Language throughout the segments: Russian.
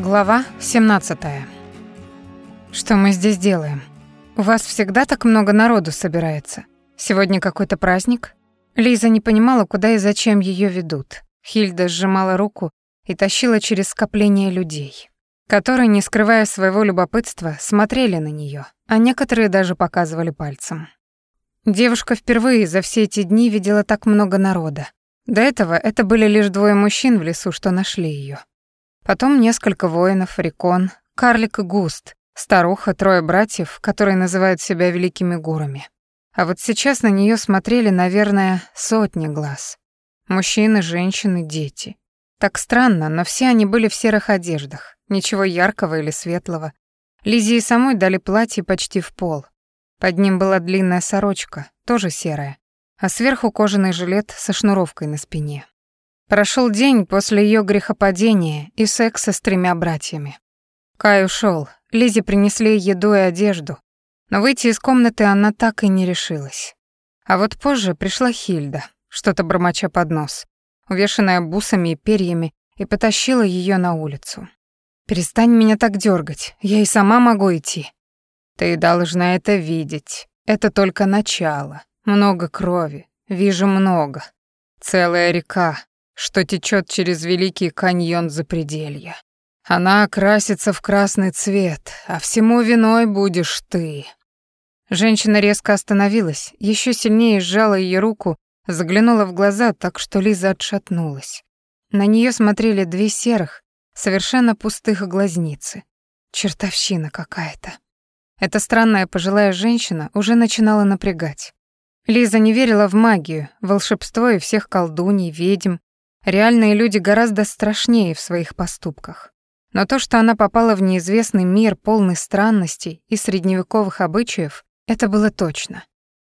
Глава 17. Что мы здесь делаем? У вас всегда так много народу собирается. Сегодня какой-то праздник? Лиза не понимала, куда и зачем ее ведут. Хильда сжимала руку и тащила через скопление людей, которые, не скрывая своего любопытства, смотрели на нее, а некоторые даже показывали пальцем. Девушка впервые за все эти дни видела так много народа. До этого это были лишь двое мужчин в лесу, что нашли ее. Потом несколько воинов, рекон, карлик и густ, старуха, трое братьев, которые называют себя великими гурами. А вот сейчас на нее смотрели, наверное, сотни глаз. Мужчины, женщины, дети. Так странно, но все они были в серых одеждах, ничего яркого или светлого. Лизе и самой дали платье почти в пол. Под ним была длинная сорочка, тоже серая, а сверху кожаный жилет со шнуровкой на спине. Прошел день после ее грехопадения и секса с тремя братьями. Кай ушел, Лизе принесли еду и одежду, но выйти из комнаты она так и не решилась. А вот позже пришла Хильда, что-то бормоча под нос, увешанная бусами и перьями, и потащила ее на улицу. «Перестань меня так дергать, я и сама могу идти». «Ты должна это видеть. Это только начало. Много крови. Вижу много. Целая река, что течет через Великий каньон Запределья. Она окрасится в красный цвет, а всему виной будешь ты». Женщина резко остановилась, еще сильнее сжала ее руку, заглянула в глаза, так что Лиза отшатнулась. На нее смотрели две серых, совершенно пустых глазницы. Чертовщина какая-то. Эта странная пожилая женщина уже начинала напрягать. Лиза не верила в магию, волшебство и всех колдуний, ведьм, Реальные люди гораздо страшнее в своих поступках. Но то, что она попала в неизвестный мир, полный странностей и средневековых обычаев, это было точно.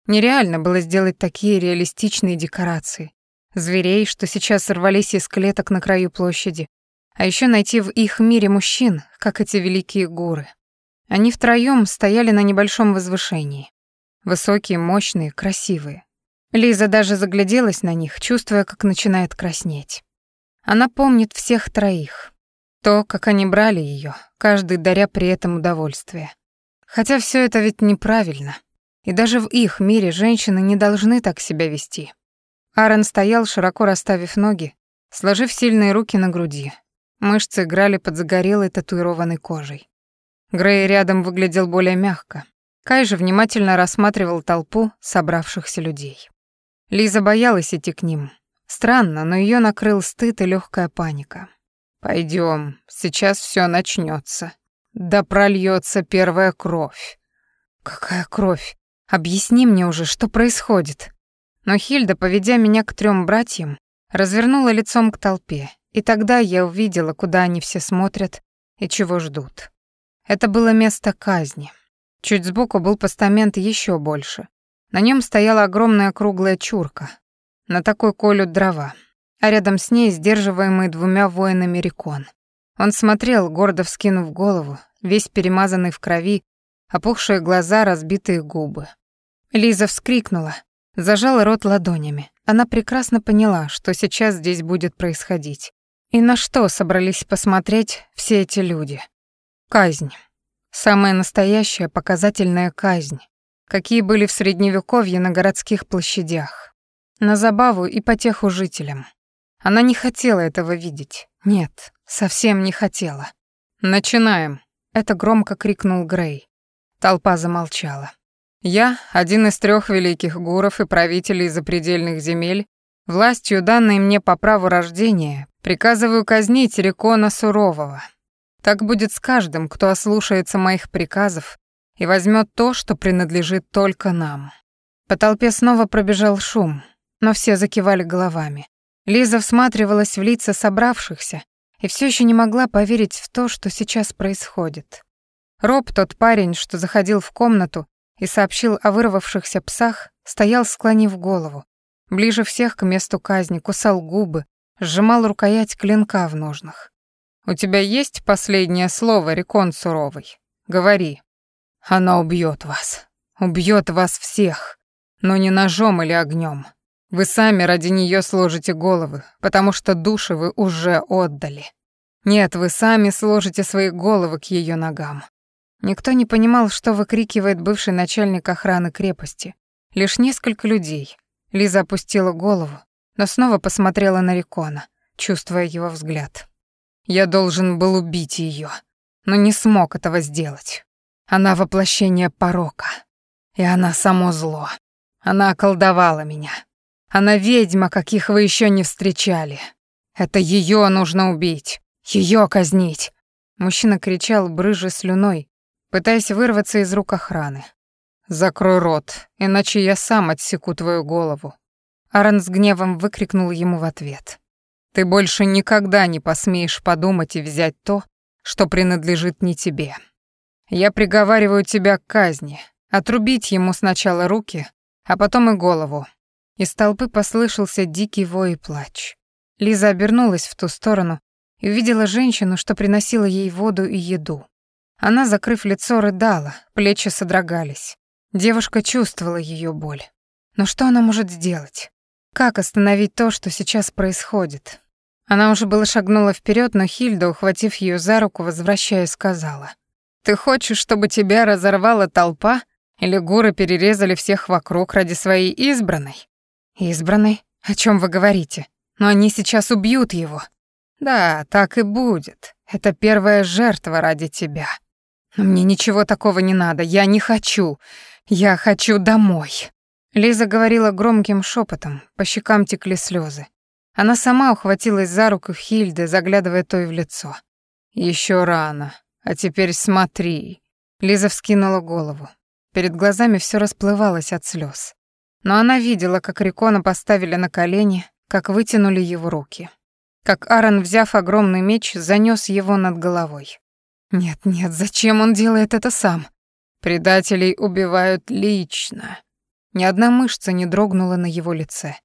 Нереально было сделать такие реалистичные декорации. Зверей, что сейчас сорвались из клеток на краю площади. А еще найти в их мире мужчин, как эти великие горы. Они втроем стояли на небольшом возвышении. Высокие, мощные, красивые. Лиза даже загляделась на них, чувствуя, как начинает краснеть. Она помнит всех троих. То, как они брали ее, каждый даря при этом удовольствие. Хотя все это ведь неправильно. И даже в их мире женщины не должны так себя вести. Аарон стоял, широко расставив ноги, сложив сильные руки на груди. Мышцы играли под загорелой татуированной кожей. Грей рядом выглядел более мягко. Кай же внимательно рассматривал толпу собравшихся людей. Лиза боялась идти к ним. Странно, но ее накрыл стыд и легкая паника. Пойдем, сейчас все начнется. Да прольется первая кровь. Какая кровь? Объясни мне уже, что происходит. Но Хильда, поведя меня к трем братьям, развернула лицом к толпе, и тогда я увидела, куда они все смотрят и чего ждут. Это было место казни. Чуть сбоку был постамент еще больше, на нем стояла огромная круглая чурка. На такой колют дрова. А рядом с ней сдерживаемый двумя воинами рекон. Он смотрел, гордо вскинув голову, весь перемазанный в крови, опухшие глаза, разбитые губы. Лиза вскрикнула, зажала рот ладонями. Она прекрасно поняла, что сейчас здесь будет происходить. И на что собрались посмотреть все эти люди? Казнь. Самая настоящая показательная казнь, какие были в Средневековье на городских площадях. На забаву и потеху жителям. Она не хотела этого видеть. Нет, совсем не хотела. «Начинаем!» — это громко крикнул Грей. Толпа замолчала. «Я, один из трех великих гуров и правителей запредельных земель, властью, данной мне по праву рождения, приказываю казнить Рекона Сурового. Так будет с каждым, кто ослушается моих приказов и возьмет то, что принадлежит только нам. По толпе снова пробежал шум, но все закивали головами. Лиза всматривалась в лица собравшихся и все еще не могла поверить в то, что сейчас происходит. Роб, тот парень, что заходил в комнату и сообщил о вырвавшихся псах, стоял, склонив голову. Ближе всех к месту казни кусал губы, сжимал рукоять клинка в ножнах. «У тебя есть последнее слово, Рекон Суровый? Говори». Она убьет вас. Убьет вас всех. Но не ножом или огнем. Вы сами ради нее сложите головы, потому что души вы уже отдали. Нет, вы сами сложите свои головы к ее ногам. Никто не понимал, что выкрикивает бывший начальник охраны крепости. Лишь несколько людей. Лиза опустила голову, но снова посмотрела на Рикона, чувствуя его взгляд. Я должен был убить ее, но не смог этого сделать. Она воплощение порока, и она само зло. Она околдовала меня. Она ведьма, каких вы еще не встречали. Это ее нужно убить. Ее казнить!» Мужчина кричал, брыжа слюной, пытаясь вырваться из рук охраны. «Закрой рот, иначе я сам отсеку твою голову». Аарон с гневом выкрикнул ему в ответ. «Ты больше никогда не посмеешь подумать и взять то, что принадлежит не тебе. Я приговариваю тебя к казни, отрубить ему сначала руки, а потом и голову». Из толпы послышался дикий вой и плач. Лиза обернулась в ту сторону, и увидела женщину, что приносила ей воду и еду. Она, закрыв лицо, рыдала, плечи содрогались. Девушка чувствовала ее боль. Но что она может сделать? Как остановить то, что сейчас происходит? Она уже было шагнула вперед, но Хильда, ухватив ее за руку, возвращая, сказала. «Ты хочешь, чтобы тебя разорвала толпа? Или гуры перерезали всех вокруг ради своей избранной?» «Избранной? О чем вы говорите? Но они сейчас убьют его. Да, так и будет. Это первая жертва ради тебя. Но мне ничего такого не надо. Я не хочу. Я хочу домой. Лиза говорила громким шепотом, по щекам текли слезы. Она сама ухватилась за руку Хильды, заглядывая той в лицо. Еще рано. А теперь смотри. Лиза вскинула голову. Перед глазами все расплывалось от слез. Но она видела, как Рикона поставили на колени, как вытянули его руки как Аарон, взяв огромный меч, занёс его над головой. Нет, нет, зачем он делает это сам? Предателей убивают лично. Ни одна мышца не дрогнула на его лице.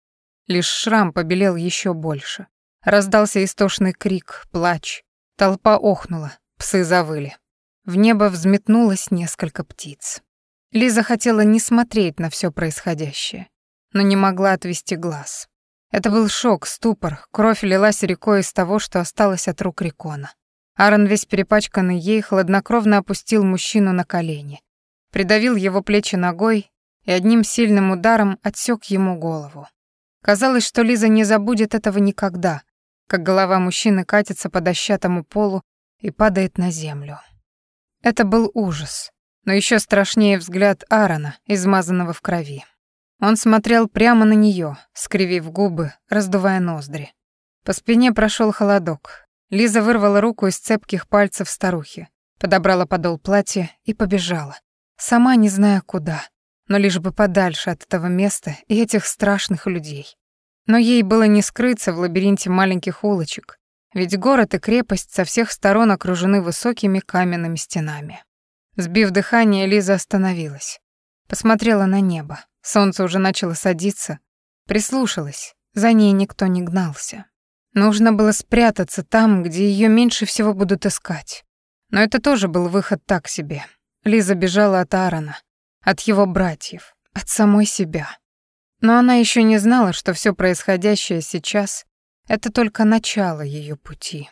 Лишь шрам побелел ещё больше. Раздался истошный крик, плач. Толпа охнула, псы завыли. В небо взметнулось несколько птиц. Лиза хотела не смотреть на всё происходящее, но не могла отвести глаз. Это был шок, ступор, кровь лилась рекой из того, что осталось от рук Рикона. Аарон, весь перепачканный ей, хладнокровно опустил мужчину на колени, придавил его плечи ногой и одним сильным ударом отсек ему голову. Казалось, что Лиза не забудет этого никогда, как голова мужчины катится по дощатому полу и падает на землю. Это был ужас, но еще страшнее взгляд Аарона, измазанного в крови. Он смотрел прямо на нее, скривив губы, раздувая ноздри. По спине прошел холодок. Лиза вырвала руку из цепких пальцев старухи, подобрала подол платья и побежала, сама не зная куда, но лишь бы подальше от этого места и этих страшных людей. Но ей было не скрыться в лабиринте маленьких улочек, ведь город и крепость со всех сторон окружены высокими каменными стенами. Сбив дыхание, Лиза остановилась. Посмотрела на небо. Солнце уже начало садиться. Прислушалась. За ней никто не гнался. Нужно было спрятаться там, где ее меньше всего будут искать. Но это тоже был выход так себе. Лиза бежала от Аарона, от его братьев, от самой себя. Но она еще не знала, что все происходящее сейчас — это только начало ее пути.